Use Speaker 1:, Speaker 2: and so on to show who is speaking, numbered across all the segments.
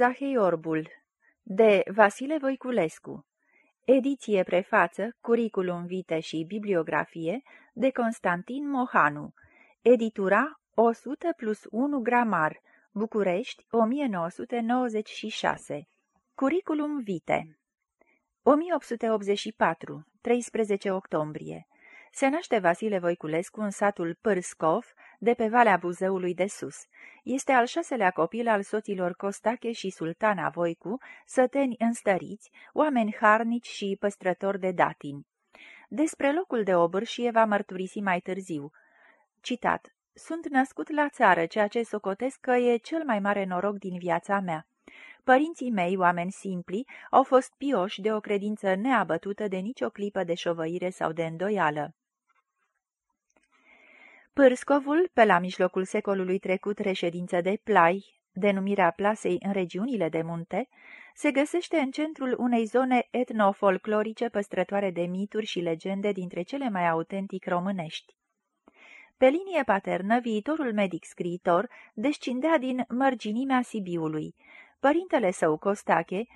Speaker 1: Zahei Orbul de Vasile Voiculescu. Ediție prefață, curiculum vite și bibliografie de Constantin Mohanu. Editura 100 plus 1 gramar București 1996 Curiculum vite 1884 13 octombrie Se naște Vasile Voiculescu în satul Pârscov, de pe Valea Buzăului de Sus. Este al șaselea copil al soților Costache și Sultana Voicu, săteni înstăriți, oameni harnici și păstrători de datini. Despre locul de obârșie va mărturisi mai târziu. Citat. Sunt născut la țară, ceea ce socotesc că e cel mai mare noroc din viața mea. Părinții mei, oameni simpli, au fost pioși de o credință neabătută de nicio clipă de șovăire sau de îndoială. Pârscovul, pe la mijlocul secolului trecut reședință de plai, denumirea plasei în regiunile de munte, se găsește în centrul unei zone etnofolclorice păstrătoare de mituri și legende dintre cele mai autentic românești. Pe linie paternă, viitorul medic scriitor descindea din mărginimea Sibiului. Părintele său, Costache,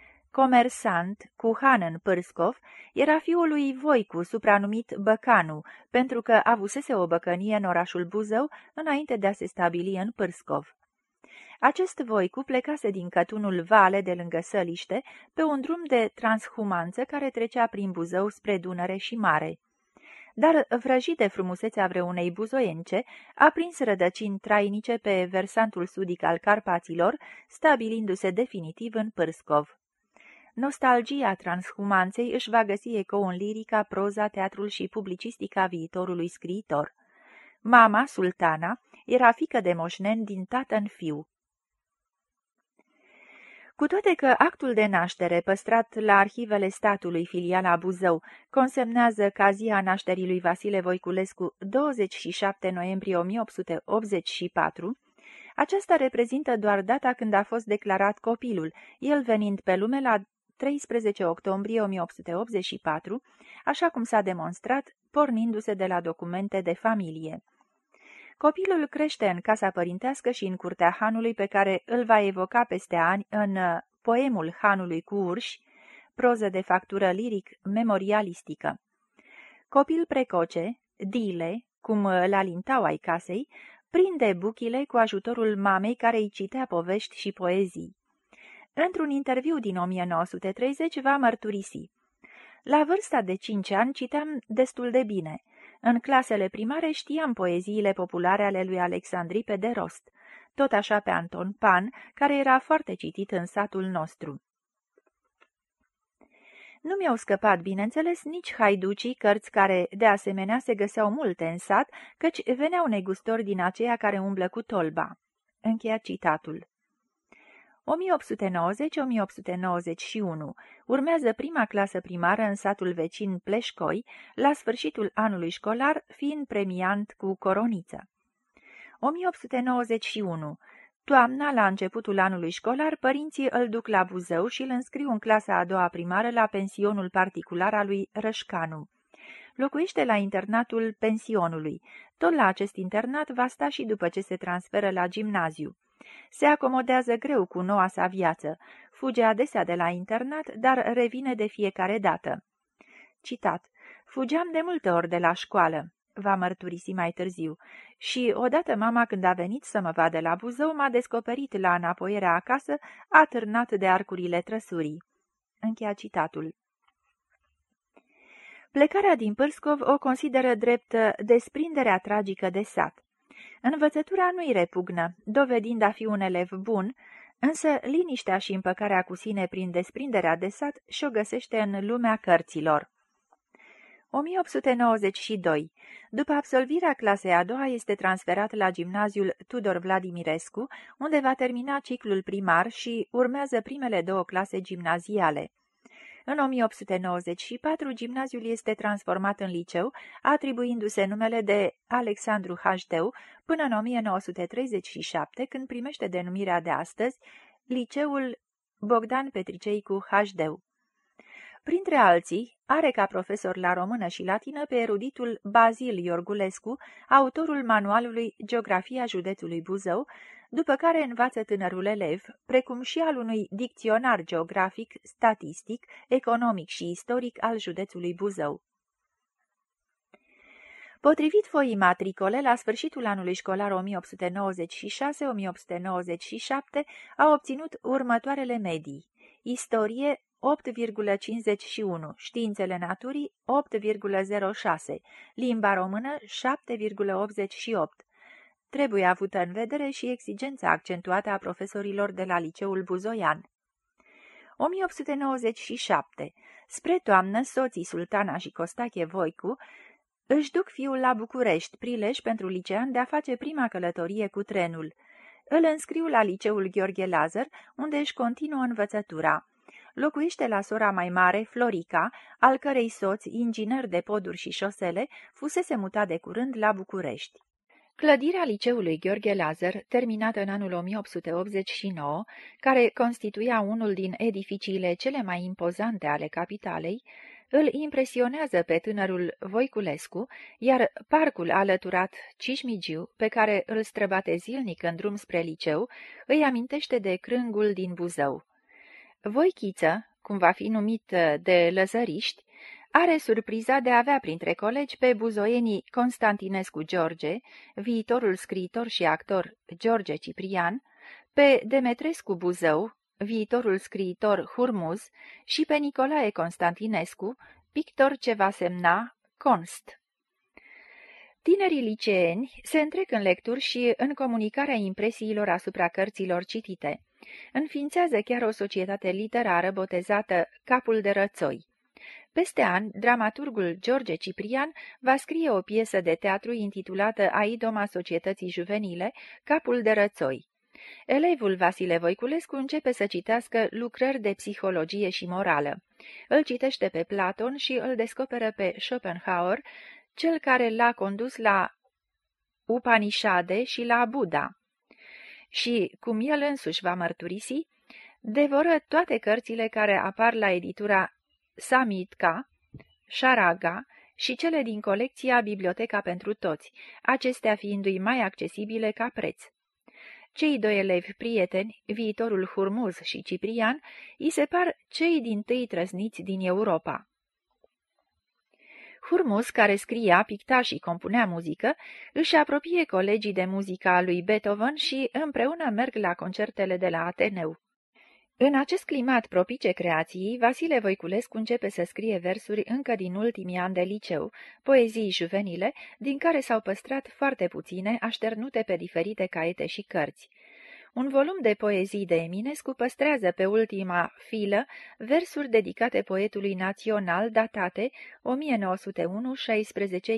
Speaker 1: comersant cu han în Pârscov, era fiul lui Voicu, supranumit Băcanu, pentru că avusese o băcănie în orașul Buzău înainte de a se stabili în Pârscov. Acest Voicu plecase din cătunul Vale de lângă Săliște pe un drum de transhumanță care trecea prin Buzău spre Dunăre și Mare. Dar, vrăjit de frumusețea vreunei buzoience, a prins rădăcini trainice pe versantul sudic al Carpaților, stabilindu-se definitiv în Pârscov. Nostalgia transhumanței își va găsi ecou în lirica, proza, teatrul și publicistica viitorului scriitor. Mama, sultana, era fică de moșnen din tată în fiu. Cu toate că actul de naștere, păstrat la arhivele statului filiala Buzău, consemnează ca a nașterii lui Vasile Voiculescu 27 noiembrie 1884, aceasta reprezintă doar data când a fost declarat copilul, el venind pe lume la 13 octombrie 1884, așa cum s-a demonstrat, pornindu-se de la documente de familie. Copilul crește în casa părintească și în curtea hanului pe care îl va evoca peste ani în uh, poemul Hanului cu urși, proză de factură liric-memorialistică. Copil precoce, dile, cum îl alintau ai casei, prinde buchile cu ajutorul mamei care îi citea povești și poezii. Într-un interviu din 1930 va mărturisi. La vârsta de cinci ani citeam destul de bine. În clasele primare știam poeziile populare ale lui Alexandripe de rost, tot așa pe Anton Pan, care era foarte citit în satul nostru. Nu mi-au scăpat, bineînțeles, nici haiducii, cărți care, de asemenea, se găseau multe în sat, căci veneau negustori din aceia care umblă cu tolba. Încheia citatul. 1890-1891. Urmează prima clasă primară în satul vecin Pleșcoi, la sfârșitul anului școlar, fiind premiant cu coroniță. 1891. Toamna, la începutul anului școlar, părinții îl duc la Buzău și îl înscriu în clasa a doua primară la pensionul particular al lui Rășcanu. Locuiește la internatul pensionului. Tot la acest internat va sta și după ce se transferă la gimnaziu. Se acomodează greu cu noua sa viață, fuge adesea de la internat, dar revine de fiecare dată. Citat. Fugeam de multe ori de la școală, va mărturisi mai târziu, și odată mama când a venit să mă vadă la Buzău m-a descoperit la înapoierea acasă, atârnat de arcurile trăsurii. Încheia citatul. Plecarea din Pârscov o consideră drept desprinderea tragică de sat. Învățătura nu-i repugnă, dovedind a fi un elev bun, însă liniștea și împăcarea cu sine prin desprinderea de sat și-o găsește în lumea cărților. 1892. După absolvirea clasei a doua, este transferat la gimnaziul Tudor Vladimirescu, unde va termina ciclul primar și urmează primele două clase gimnaziale. În 1894, gimnaziul este transformat în liceu, atribuindu-se numele de Alexandru Hajdeu, până în 1937, când primește denumirea de astăzi, Liceul Bogdan Petricei cu Hajdeu. Printre alții, are ca profesor la română și latină pe eruditul Bazil Iorgulescu, autorul manualului Geografia județului Buzău, după care învață tânărul elev, precum și al unui dicționar geografic, statistic, economic și istoric al județului Buzău. Potrivit foii matricole, la sfârșitul anului școlar 1896-1897 a obținut următoarele medii. Istorie 8,51, științele naturii 8,06, limba română 7,88. Trebuie avută în vedere și exigența accentuată a profesorilor de la liceul Buzoian. 1897. Spre toamnă, soții Sultana și Costache Voicu își duc fiul la București, prilej pentru licean de a face prima călătorie cu trenul. Îl înscriu la liceul Gheorghe Lazar, unde își continuă învățătura. Locuiește la sora mai mare, Florica, al cărei soț, inginer de poduri și șosele, fusese mutat de curând la București. Clădirea liceului Gheorghe Lazar, terminată în anul 1889, care constituia unul din edificiile cele mai impozante ale capitalei, îl impresionează pe tânărul Voiculescu, iar parcul alăturat Cismigiu, pe care îl străbate zilnic în drum spre liceu, îi amintește de crângul din Buzău. Voichiță, cum va fi numit de lăzăriști, are surpriza de a avea printre colegi pe buzoienii Constantinescu George, viitorul scriitor și actor George Ciprian, pe Demetrescu Buzău, viitorul scriitor Hurmuz și pe Nicolae Constantinescu, pictor ce va semna Const. Tinerii liceeni se întrec în lecturi și în comunicarea impresiilor asupra cărților citite. Înființează chiar o societate literară botezată Capul de Rățoi. Peste an, dramaturgul George Ciprian va scrie o piesă de teatru intitulată Aidoma Societății Juvenile, Capul de Rățoi. Elevul Vasile Voiculescu începe să citească lucrări de psihologie și morală. Îl citește pe Platon și îl descoperă pe Schopenhauer, cel care l-a condus la Upanishade și la Buddha. Și, cum el însuși va mărturisi, devoră toate cărțile care apar la editura Samitka, Sharaga și cele din colecția Biblioteca pentru Toți, acestea fiindu-i mai accesibile ca preț. Cei doi elevi prieteni, viitorul Hurmuz și Ciprian, îi se par cei din tâi trăsniți din Europa. Hurmuz, care scria, picta și compunea muzică, își apropie colegii de muzica lui Beethoven și împreună merg la concertele de la Ateneu. În acest climat propice creației, Vasile Voiculescu începe să scrie versuri încă din ultimii ani de liceu, poezii juvenile, din care s-au păstrat foarte puține, așternute pe diferite caiete și cărți. Un volum de poezii de Eminescu păstrează pe ultima filă versuri dedicate poetului național datate 1901-16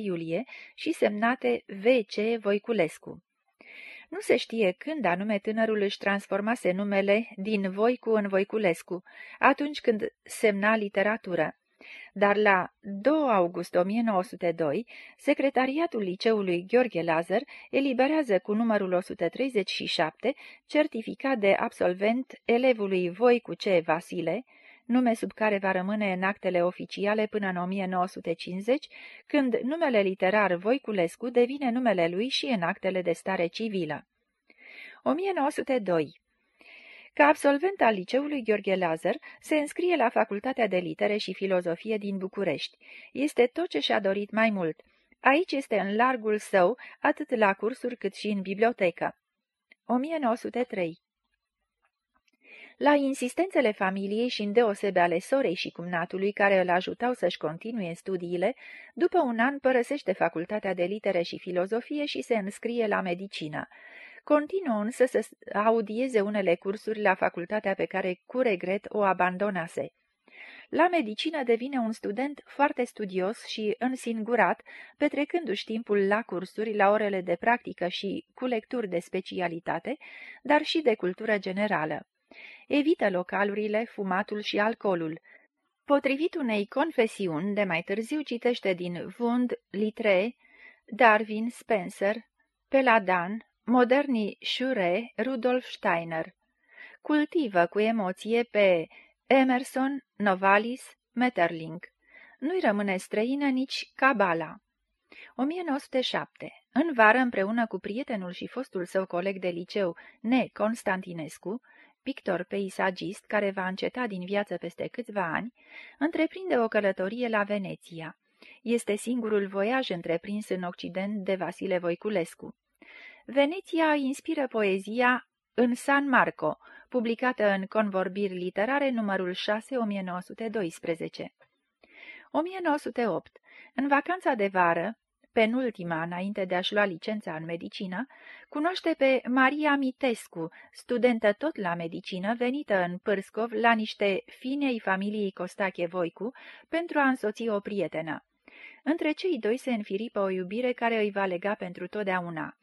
Speaker 1: iulie și semnate V.C. Voiculescu. Nu se știe când anume tânărul își transformase numele din Voicu în Voiculescu, atunci când semna literatură. Dar la 2 august 1902, secretariatul liceului Gheorghe Lazar eliberează cu numărul 137 certificat de absolvent elevului Voicu C. Vasile, nume sub care va rămâne în actele oficiale până în 1950, când numele literar Voiculescu devine numele lui și în actele de stare civilă. 1902 ca absolvent al liceului Gheorghe Lazar, se înscrie la Facultatea de Litere și Filozofie din București. Este tot ce și-a dorit mai mult. Aici este în largul său, atât la cursuri cât și în bibliotecă. 1903 la insistențele familiei și îndeosebe ale sorei și cumnatului care îl ajutau să-și continue studiile, după un an părăsește facultatea de litere și filozofie și se înscrie la medicină. Continuă însă să audieze unele cursuri la facultatea pe care cu regret o abandonase. La medicină devine un student foarte studios și însingurat, petrecându-și timpul la cursuri, la orele de practică și cu lecturi de specialitate, dar și de cultură generală. Evită localurile, fumatul și alcoolul. Potrivit unei confesiuni de mai târziu citește din Wund, Litre, Darwin, Spencer, Peladan, modernii Schure, Rudolf Steiner. Cultivă cu emoție pe Emerson, Novalis, Metterling. Nu-i rămâne străină nici Cabala. 1907. În vară, împreună cu prietenul și fostul său coleg de liceu, Ne Constantinescu, pictor peisagist care va înceta din viață peste câțiva ani, întreprinde o călătorie la Veneția. Este singurul voiaj întreprins în Occident de Vasile Voiculescu. Veneția inspiră poezia în San Marco, publicată în Convorbiri literare numărul 6, 1912. 1908. În vacanța de vară, penultima înainte de a-și lua licența în medicină, cunoaște pe Maria Mitescu, studentă tot la medicină, venită în Pârscov la niște finei familiei Costache Voicu pentru a însoți o prietenă. Între cei doi se înfiripă o iubire care îi va lega pentru totdeauna.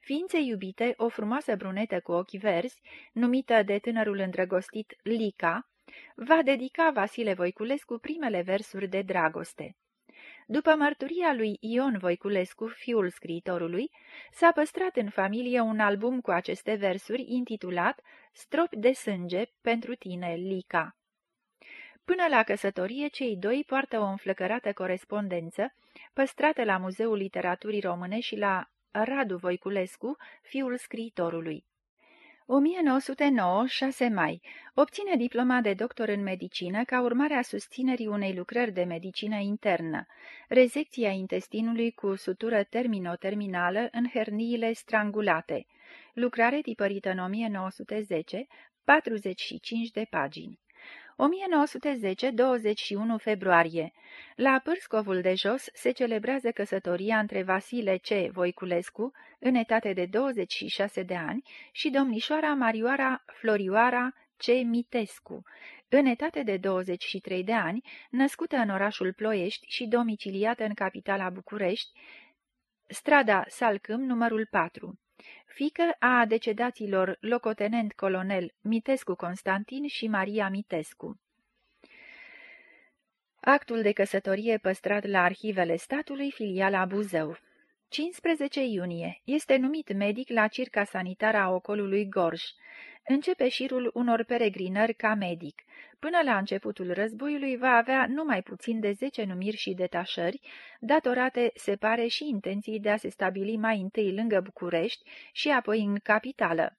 Speaker 1: Ființe iubite, o frumoasă brunetă cu ochi verzi, numită de tânărul îndrăgostit Lica, va dedica Vasile Voiculescu primele versuri de dragoste. După mărturia lui Ion Voiculescu, fiul scriitorului, s-a păstrat în familie un album cu aceste versuri intitulat Stropi de sânge pentru tine, Lica. Până la căsătorie, cei doi poartă o înflăcărată corespondență, păstrată la Muzeul Literaturii Române și la Radu Voiculescu, fiul scriitorului. 1909, 6 mai, obține diploma de doctor în medicină ca urmare a susținerii unei lucrări de medicină internă, rezecția intestinului cu sutură termino-terminală în herniile strangulate, lucrare tipărită în 1910, 45 de pagini. 1910, 21 februarie. La Pârscovul de Jos se celebrează căsătoria între Vasile C. Voiculescu, în etate de 26 de ani, și domnișoara Marioara Florioara C. Mitescu, în etate de 23 de ani, născută în orașul Ploiești și domiciliată în capitala București, strada Salcâm, numărul 4 fică a decedaților locotenent colonel Mitescu Constantin și Maria Mitescu. Actul de căsătorie păstrat la arhivele statului, filiala Buzău. 15 iunie. Este numit medic la circa sanitară a ocolului Gorj. Începe șirul unor peregrinări ca medic. Până la începutul războiului va avea numai puțin de zece numiri și detașări, datorate, se pare, și intenții de a se stabili mai întâi lângă București și apoi în capitală.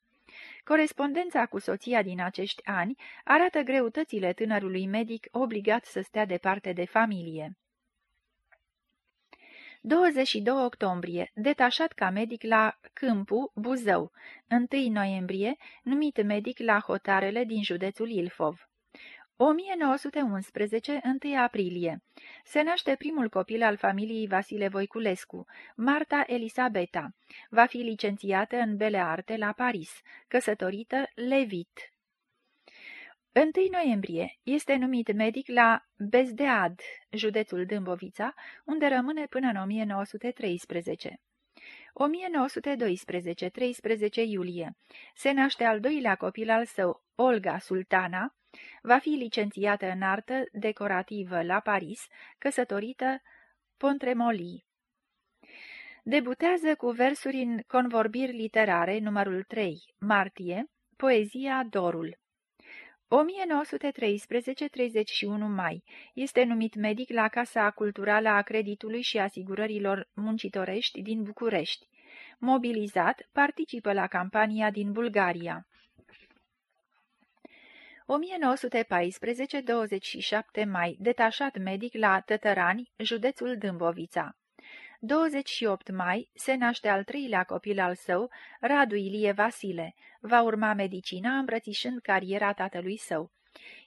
Speaker 1: Corespondența cu soția din acești ani arată greutățile tânărului medic obligat să stea departe de familie. 22 octombrie, detașat ca medic la Câmpu, Buzău. 1 noiembrie, numit medic la Hotarele din județul Ilfov. 1911, 1 aprilie. Se naște primul copil al familiei Vasile Voiculescu, Marta Elisabeta. Va fi licențiată în Bele Arte la Paris, căsătorită Levit. 1 noiembrie. Este numit medic la Bezdead, județul Dâmbovița, unde rămâne până în 1913. 1912, 13 iulie. Se naște al doilea copil al său, Olga Sultana, va fi licențiată în artă decorativă la Paris, căsătorită Pontremoli. Debutează cu versuri în Convorbiri literare, numărul 3, martie, poezia Dorul. 1913-31 mai. Este numit medic la Casa Culturală a Creditului și Asigurărilor Muncitorești din București. Mobilizat, participă la campania din Bulgaria. 1914-27 mai, detașat medic la Tătărani, județul Dâmbovița. 28 mai se naște al treilea copil al său, Radu Ilie Vasile. Va urma medicina îmbrățișând cariera tatălui său.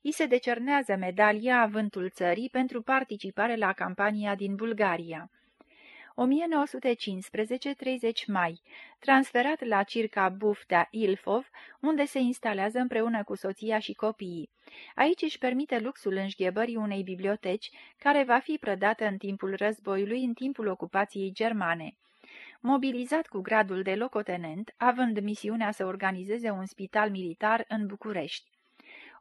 Speaker 1: I se decernează medalia Avântul țării pentru participare la campania din Bulgaria. 1915-30 mai, transferat la circa Buftea Ilfov, unde se instalează împreună cu soția și copiii. Aici își permite luxul înșghebării unei biblioteci, care va fi prădată în timpul războiului, în timpul ocupației germane. Mobilizat cu gradul de locotenent, având misiunea să organizeze un spital militar în București.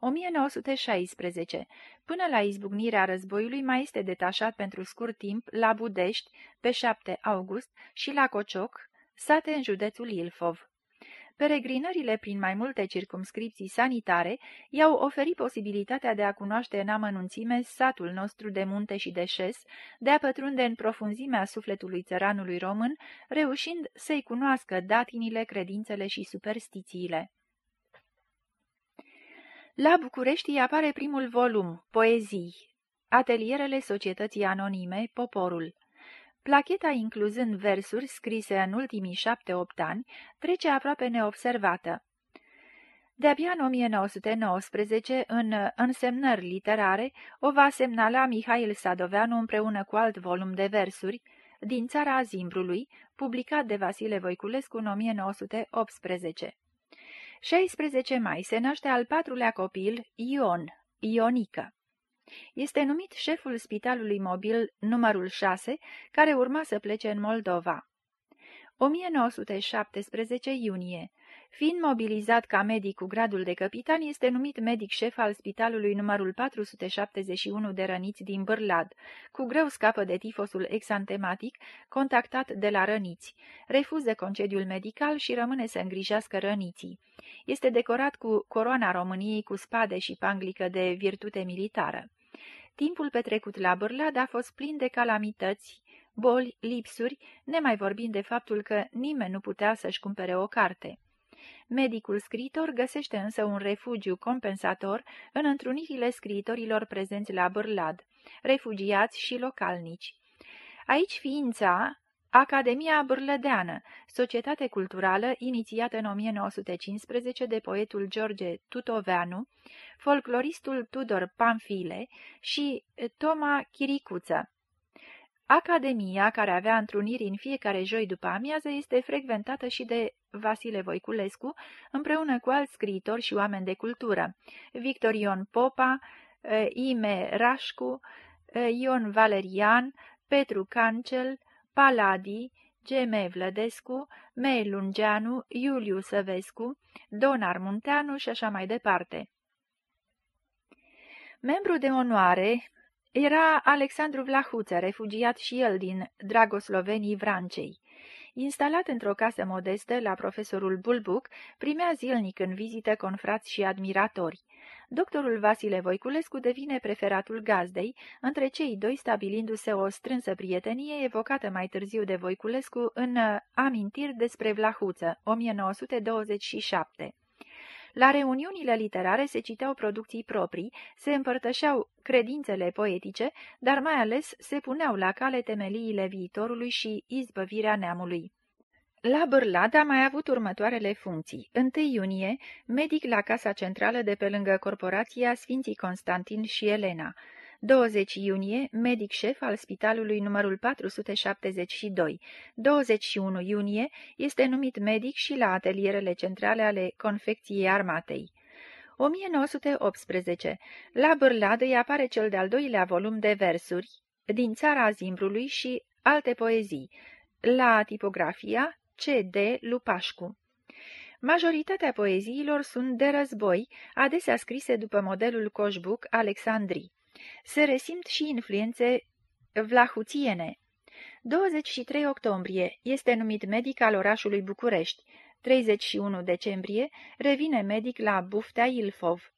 Speaker 1: 1916. Până la izbucnirea războiului mai este detașat pentru scurt timp la Budești, pe 7 august, și la Cocioc, sate în județul Ilfov. Peregrinările prin mai multe circumscripții sanitare i-au oferit posibilitatea de a cunoaște în amănunțime satul nostru de munte și de șes, de a pătrunde în profunzimea sufletului țăranului român, reușind să-i cunoască datinile, credințele și superstițiile. La București apare primul volum, Poezii, Atelierele Societății Anonime, Poporul. Placheta incluzând versuri scrise în ultimii șapte-opt ani trece aproape neobservată. De-abia în 1919, în însemnări literare, o va semnala Mihail Sadoveanu împreună cu alt volum de versuri, din țara Zimbrului, publicat de Vasile Voiculescu în 1918. 16 mai se naște al patrulea copil, Ion, Ionică. Este numit șeful spitalului mobil numărul 6, care urma să plece în Moldova. 1917 iunie. Fiind mobilizat ca medic cu gradul de capitan, este numit medic șef al spitalului numărul 471 de răniți din Bârlad. Cu greu scapă de tifosul exantematic, contactat de la răniți. Refuză concediul medical și rămâne să îngrijească răniții. Este decorat cu coroana României cu spade și panglică de virtute militară. Timpul petrecut la Bârlad a fost plin de calamități, boli, lipsuri, nemai vorbind de faptul că nimeni nu putea să-și cumpere o carte. Medicul scriitor găsește însă un refugiu compensator în întrunirile scriitorilor prezenți la Bârlad, refugiați și localnici. Aici ființa Academia Bârlădeană, societate culturală inițiată în 1915 de poetul George Tutoveanu, folcloristul Tudor Pamfile și Toma Chiricuță. Academia, care avea întruniri în fiecare joi după amiază, este frecventată și de Vasile Voiculescu, împreună cu alți scriitori și oameni de cultură, Victor Ion Popa, eh, Ime Rașcu, eh, Ion Valerian, Petru Cancel, Paladi, Geme Vlădescu, Mei Lungeanu, Iuliu Săvescu, Donar Munteanu și așa mai departe. Membru de onoare era Alexandru Vlahuță, refugiat și el din Dragoslovenii Vrancei. Instalat într-o casă modestă la profesorul Bulbuc, primea zilnic în vizită confrați și admiratori. Doctorul Vasile Voiculescu devine preferatul gazdei, între cei doi stabilindu-se o strânsă prietenie evocată mai târziu de Voiculescu în Amintiri despre Vlahuță, 1927. La reuniunile literare se citeau producții proprii, se împărtășeau credințele poetice, dar mai ales se puneau la cale temeliile viitorului și izbăvirea neamului. La Bârlad a mai avut următoarele funcții. 1 iunie, medic la Casa Centrală de pe lângă corporația Sfinții Constantin și Elena. 20 iunie, medic șef al spitalului numărul 472. 21 iunie, este numit medic și la atelierele centrale ale confecției armatei. 1918. La Bârlad îi apare cel de-al doilea volum de versuri, din țara Zimbrului și alte poezii. La tipografia, C.D. Lupașcu. Majoritatea poeziilor sunt de război, adesea scrise după modelul coșbuc Alexandrii. Se resimt și influențe vlahuțiene. 23 octombrie este numit medic al orașului București. 31 decembrie revine medic la Buftea Ilfov.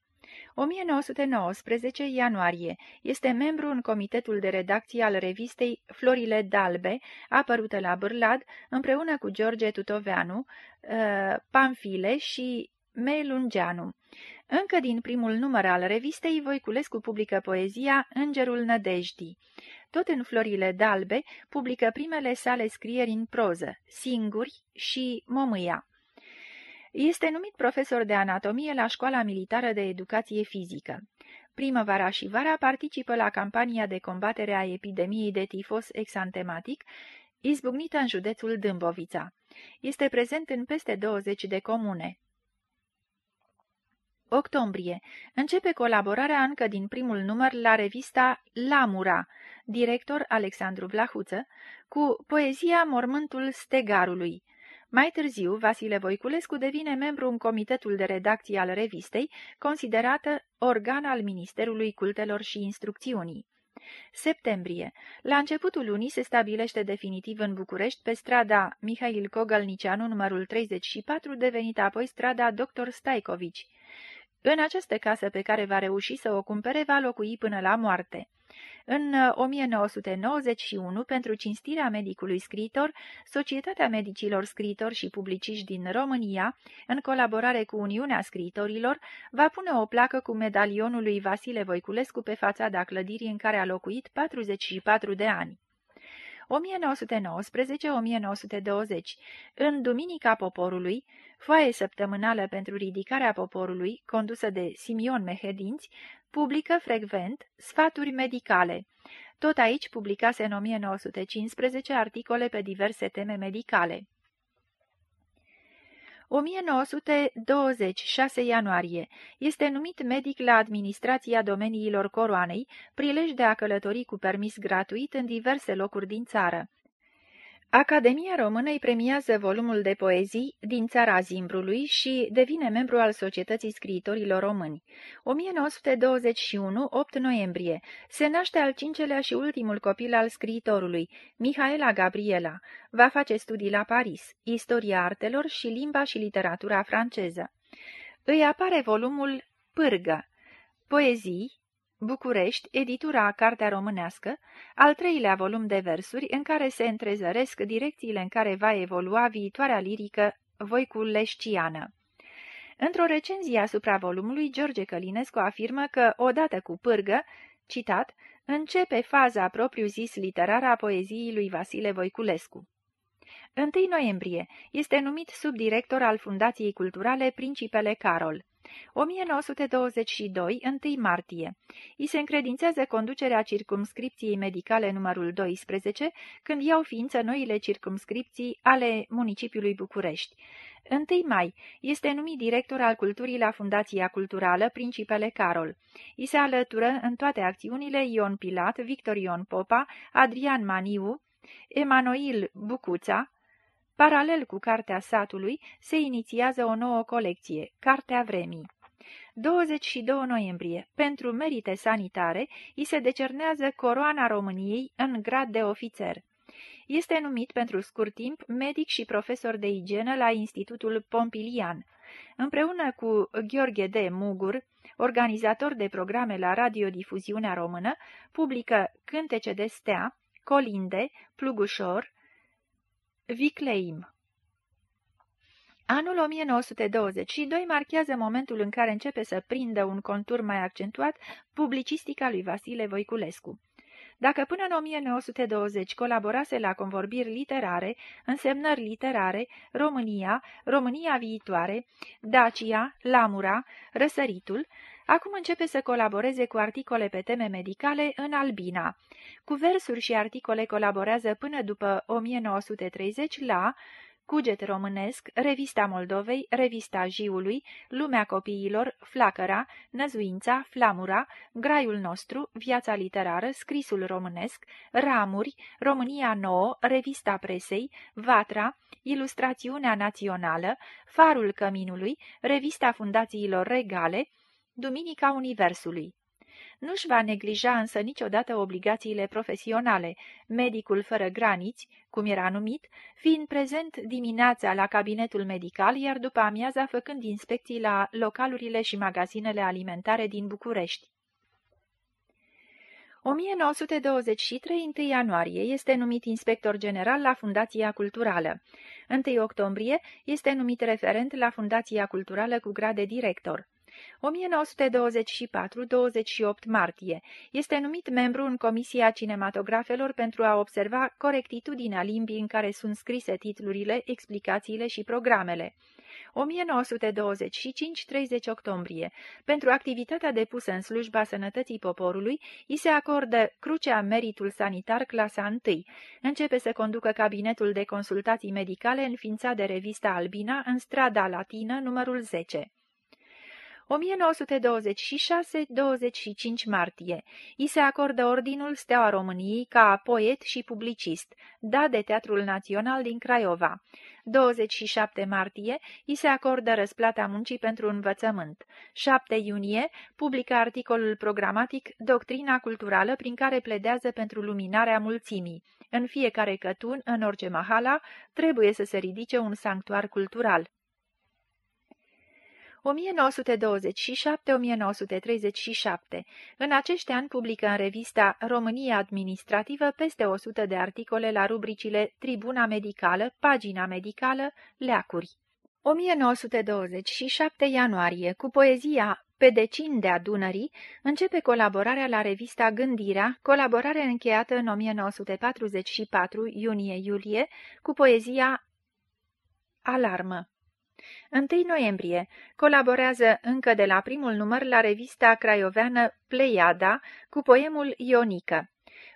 Speaker 1: 1919 ianuarie. Este membru în comitetul de redacție al revistei Florile Dalbe, apărută la Bârlad, împreună cu George Tutoveanu, uh, Pamfile și Melungeanu. Încă din primul număr al revistei, Voiculescu publică poezia Îngerul Nădejdii. Tot în Florile Dalbe publică primele sale scrieri în proză, Singuri și Momâia. Este numit profesor de anatomie la Școala Militară de Educație Fizică. Primăvara și vara participă la campania de combatere a epidemiei de tifos exantematic, izbucnită în județul Dâmbovița. Este prezent în peste 20 de comune. Octombrie. Începe colaborarea încă din primul număr la revista Lamura, director Alexandru Vlahuță, cu poezia Mormântul Stegarului, mai târziu, Vasile Voiculescu devine membru în comitetul de redacție al revistei, considerată organ al Ministerului Cultelor și Instrucțiunii. Septembrie. La începutul lunii se stabilește definitiv în București pe strada Mihail Cogălnicianu, numărul 34, devenită apoi strada Dr. Staicovici. În această casă pe care va reuși să o cumpere, va locui până la moarte. În 1991, uh, pentru cinstirea medicului scriitor, Societatea Medicilor Scriitori și Publiciști din România, în colaborare cu Uniunea Scriitorilor, va pune o placă cu medalionul lui Vasile Voiculescu pe fațada clădirii în care a locuit 44 de ani. 1919-1920. În Duminica Poporului, foaie săptămânală pentru ridicarea poporului, condusă de Simion Mehedinți, publică frecvent sfaturi medicale. Tot aici publicase în 1915 articole pe diverse teme medicale. 1926 ianuarie. Este numit medic la administrația domeniilor coroanei, prilej de a călători cu permis gratuit în diverse locuri din țară. Academia Română îi premiază volumul de poezii din țara Zimbrului și devine membru al Societății Scriitorilor Români. 1921, 8 noiembrie. Se naște al cincelea și ultimul copil al scriitorului, Mihaela Gabriela. Va face studii la Paris, istoria artelor și limba și literatura franceză. Îi apare volumul Pârgă, poezii, București, editura Cartea Românească, al treilea volum de versuri în care se întrezăresc direcțiile în care va evolua viitoarea lirică voiculesciană. Într-o recenzie asupra volumului, George Călinescu afirmă că, odată cu pârgă, citat, începe faza propriu-zis literară a poeziei lui Vasile Voiculescu. 1 noiembrie. Este numit subdirector al Fundației Culturale Principele Carol. 1922, 1 martie. I se încredințează conducerea circumscripției medicale numărul 12, când iau ființă noile circumscripții ale municipiului București. 1 mai. Este numit director al culturii la Fundația Culturală Principele Carol. I se alătură în toate acțiunile Ion Pilat, Victor Ion Popa, Adrian Maniu, Emanuil Bucuța, Paralel cu Cartea Satului, se inițiază o nouă colecție, Cartea Vremii. 22 noiembrie. Pentru merite sanitare, îi se decernează Coroana României în grad de ofițer. Este numit pentru scurt timp medic și profesor de igienă la Institutul Pompilian. Împreună cu Gheorghe D. Mugur, organizator de programe la radiodifuziunea română, publică Cântece de stea, Colinde, Plugușor, Vicleim Anul 1922 marchează momentul în care începe să prindă un contur mai accentuat publicistica lui Vasile Voiculescu. Dacă până în 1920 colaborase la convorbiri literare, însemnări literare, România, România viitoare, Dacia, Lamura, Răsăritul, acum începe să colaboreze cu articole pe teme medicale în Albina. Cu versuri și articole colaborează până după 1930 la Cuget românesc, Revista Moldovei, Revista Jiului, Lumea copiilor, Flacăra, Năzuința, Flamura, Graiul nostru, Viața literară, Scrisul românesc, Ramuri, România nouă, Revista presei, Vatra, Ilustrațiunea națională, Farul căminului, Revista fundațiilor regale, Duminica Universului. Nu-și va neglija însă niciodată obligațiile profesionale, medicul fără graniți, cum era numit, fiind prezent dimineața la cabinetul medical, iar după amiaza făcând inspecții la localurile și magazinele alimentare din București. 1923, 1 ianuarie, este numit inspector general la Fundația Culturală. 1 octombrie este numit referent la Fundația Culturală cu grad de director. 1924-28 martie. Este numit membru în Comisia Cinematografelor pentru a observa corectitudinea limbii în care sunt scrise titlurile, explicațiile și programele. 1925-30 octombrie. Pentru activitatea depusă în slujba sănătății poporului, îi se acordă Crucea Meritul Sanitar clasa 1. Începe să conducă cabinetul de consultații medicale înființat de revista Albina în strada Latină numărul 10. 1926-25 martie. I se acordă Ordinul Steaua României ca poet și publicist, dat de Teatrul Național din Craiova. 27 martie, i se acordă răsplata muncii pentru învățământ. 7 iunie, publică articolul programatic Doctrina culturală prin care pledează pentru luminarea mulțimii. În fiecare cătun, în orice mahala, trebuie să se ridice un sanctuar cultural. 1927-1937. În acești ani publică în revista România Administrativă peste 100 de articole la rubricile Tribuna Medicală, Pagina Medicală, Leacuri. 1927 ianuarie, cu poezia Pe decin de adunării, începe colaborarea la revista Gândirea, colaborare încheiată în 1944, iunie-iulie, cu poezia Alarmă. 1 noiembrie. Colaborează încă de la primul număr la revista craioveană Pleiada cu poemul Ionică.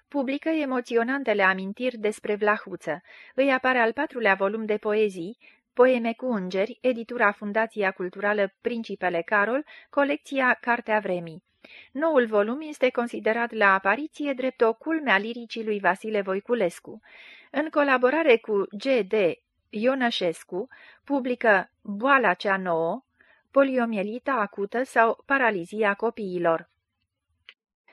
Speaker 1: Publică emoționantele amintiri despre Vlahuță. Îi apare al patrulea volum de poezii, Poeme cu îngeri, editura Fundația Culturală Principele Carol, colecția Cartea Vremii. Noul volum este considerat la apariție drept o culme a liricii lui Vasile Voiculescu. În colaborare cu G.D. Ionășescu publică Boala cea nouă, poliomielita acută sau paralizia copiilor.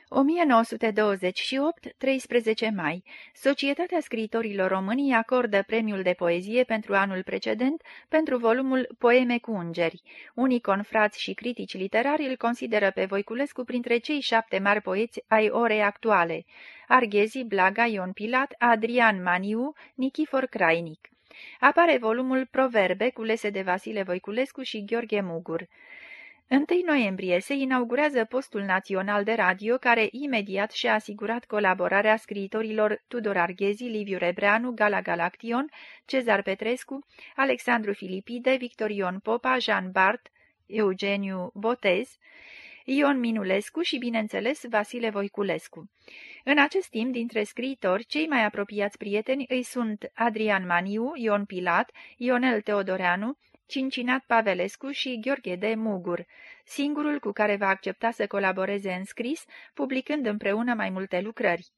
Speaker 1: 1928, 13 mai. Societatea Scriitorilor Românii acordă premiul de poezie pentru anul precedent pentru volumul Poeme cu îngeri. Unii confrați și critici literari îl consideră pe Voiculescu printre cei șapte mari poeți ai orei actuale. Arghezi, Blaga, Ion Pilat, Adrian Maniu, Nichifor Crainic. Apare volumul Proverbe, culese de Vasile Voiculescu și Gheorghe Mugur. 1 noiembrie se inaugurează postul național de radio, care imediat și-a asigurat colaborarea scriitorilor Tudor Arghezi, Liviu Rebreanu, Gala Galaction, Cezar Petrescu, Alexandru Filipide, Victorion Popa, Jean Bart, Eugeniu Botez, Ion Minulescu și, bineînțeles, Vasile Voiculescu. În acest timp, dintre scriitori, cei mai apropiați prieteni îi sunt Adrian Maniu, Ion Pilat, Ionel Teodoreanu, Cincinat Pavelescu și Gheorghe de Mugur, singurul cu care va accepta să colaboreze în scris, publicând împreună mai multe lucrări.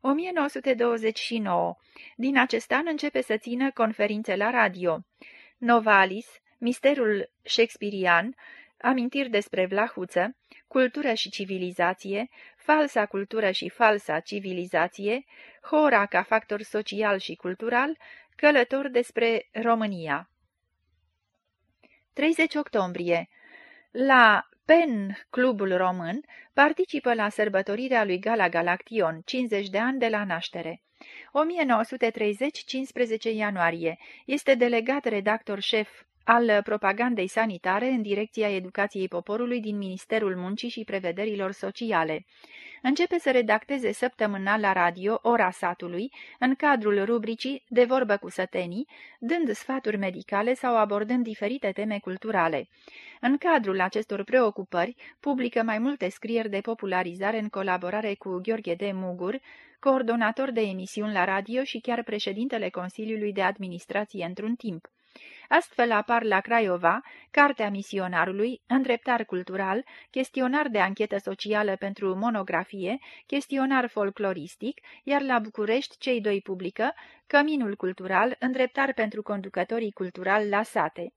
Speaker 1: 1929. Din acest an începe să țină conferințe la radio. Novalis, Misterul Shakespearean, amintiri despre Vlahuță, cultură și civilizație, falsa cultură și falsa civilizație, hora ca factor social și cultural, călător despre România. 30 octombrie. La PEN, Clubul Român, participă la sărbătorirea lui Gala Galaction, 50 de ani de la naștere. 1930-15 ianuarie. Este delegat redactor șef al propagandei sanitare în direcția educației poporului din Ministerul Muncii și Prevederilor Sociale. Începe să redacteze săptămânal la radio Ora satului, în cadrul rubricii De vorbă cu sătenii, dând sfaturi medicale sau abordând diferite teme culturale. În cadrul acestor preocupări, publică mai multe scrieri de popularizare în colaborare cu Gheorghe de Mugur, coordonator de emisiuni la radio și chiar președintele Consiliului de Administrație într-un timp. Astfel apar la Craiova, Cartea Misionarului, Îndreptar cultural, chestionar de anchetă socială pentru monografie, chestionar folcloristic, iar la București cei doi publică Căminul cultural, îndreptar pentru conducătorii culturali la sate.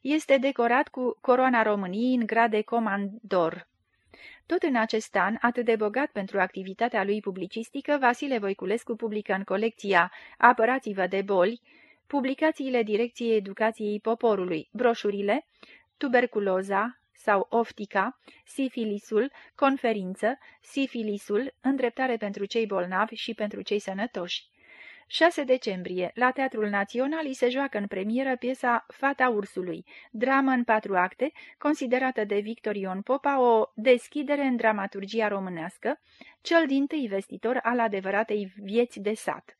Speaker 1: Este decorat cu Coroana României în grad de comandor. Tot în acest an, atât de bogat pentru activitatea lui publicistică, Vasile Voiculescu publică în colecția Apărați-vă de boli, publicațiile Direcției Educației Poporului, broșurile, tuberculoza sau oftica, sifilisul, conferință, sifilisul, îndreptare pentru cei bolnavi și pentru cei sănătoși. 6 decembrie, la Teatrul Național, se joacă în premieră piesa Fata Ursului, dramă în patru acte, considerată de Victor Ion Popa o deschidere în dramaturgia românească, cel din tâi vestitor al adevăratei vieți de sat.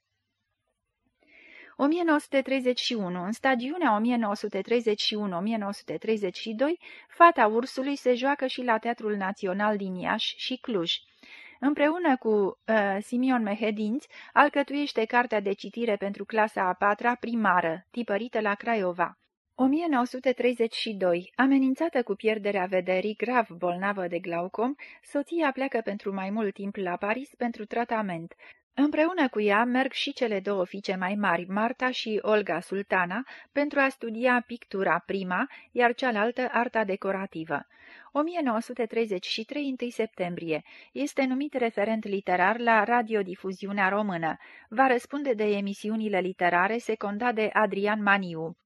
Speaker 1: 1931, în stagiunea 1931-1932, Fata Ursului se joacă și la Teatrul Național din Iași și Cluj. Împreună cu uh, Simion Mehedinți, alcătuiește cartea de citire pentru clasa a patra primară, tipărită la Craiova. 1932. Amenințată cu pierderea vederii, grav bolnavă de glaucom, soția pleacă pentru mai mult timp la Paris pentru tratament. Împreună cu ea merg și cele două fiice mai mari, Marta și Olga Sultana, pentru a studia pictura prima, iar cealaltă arta decorativă. 1933 1 septembrie. Este numit referent literar la radiodifuziunea română. Va răspunde de emisiunile literare secundat de Adrian Maniu.